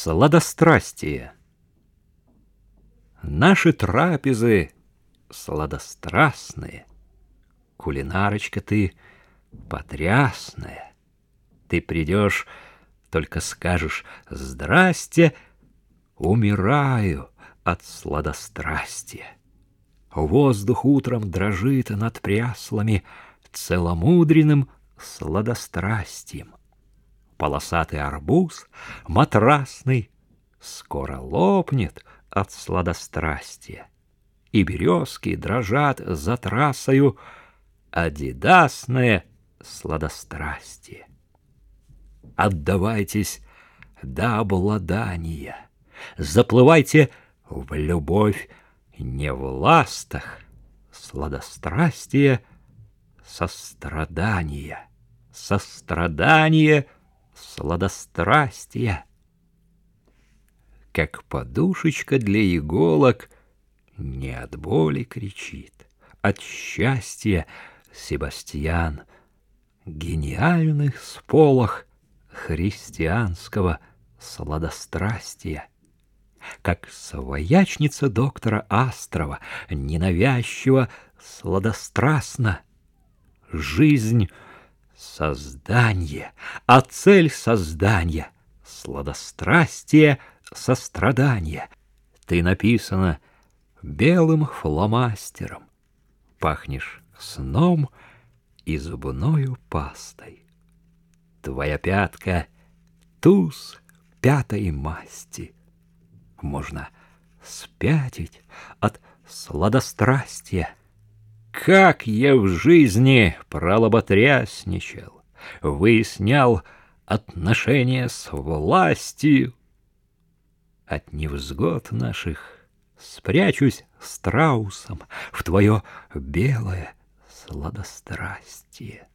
Сладострастие. Наши трапезы сладострастные. Кулинарочка ты потрясная. Ты придешь, только скажешь «Здрасте!» Умираю от сладострастия. Воздух утром дрожит над пряслами Целомудренным сладострастием полосатый арбуз, матрасный, скоро лопнет от сладострастия. И березки дрожат за трассою адидасное сладострастие. Отдавайтесь до обладания, заплывайте в любовь не в ластах, сладострастие сострадания, сострадание — сладострастия. Как подушечка для иголок не от боли кричит, от счастья Себастьян, гениальных сполох христианского сладострастия как своячница доктора Астрова, ненавязчиво, сладострастно. Жизнь создание, а цель создания — сладострастие, сострадание. Ты написана белым фломастером, пахнешь сном и зубною пастой. Твоя пятка — туз пятой масти. Можно спятить от сладострастия, как я в жизни пролоботрясничал, выяснял отношения с властью. От невзгод наших спрячусь страусом в твое белое сладострастие.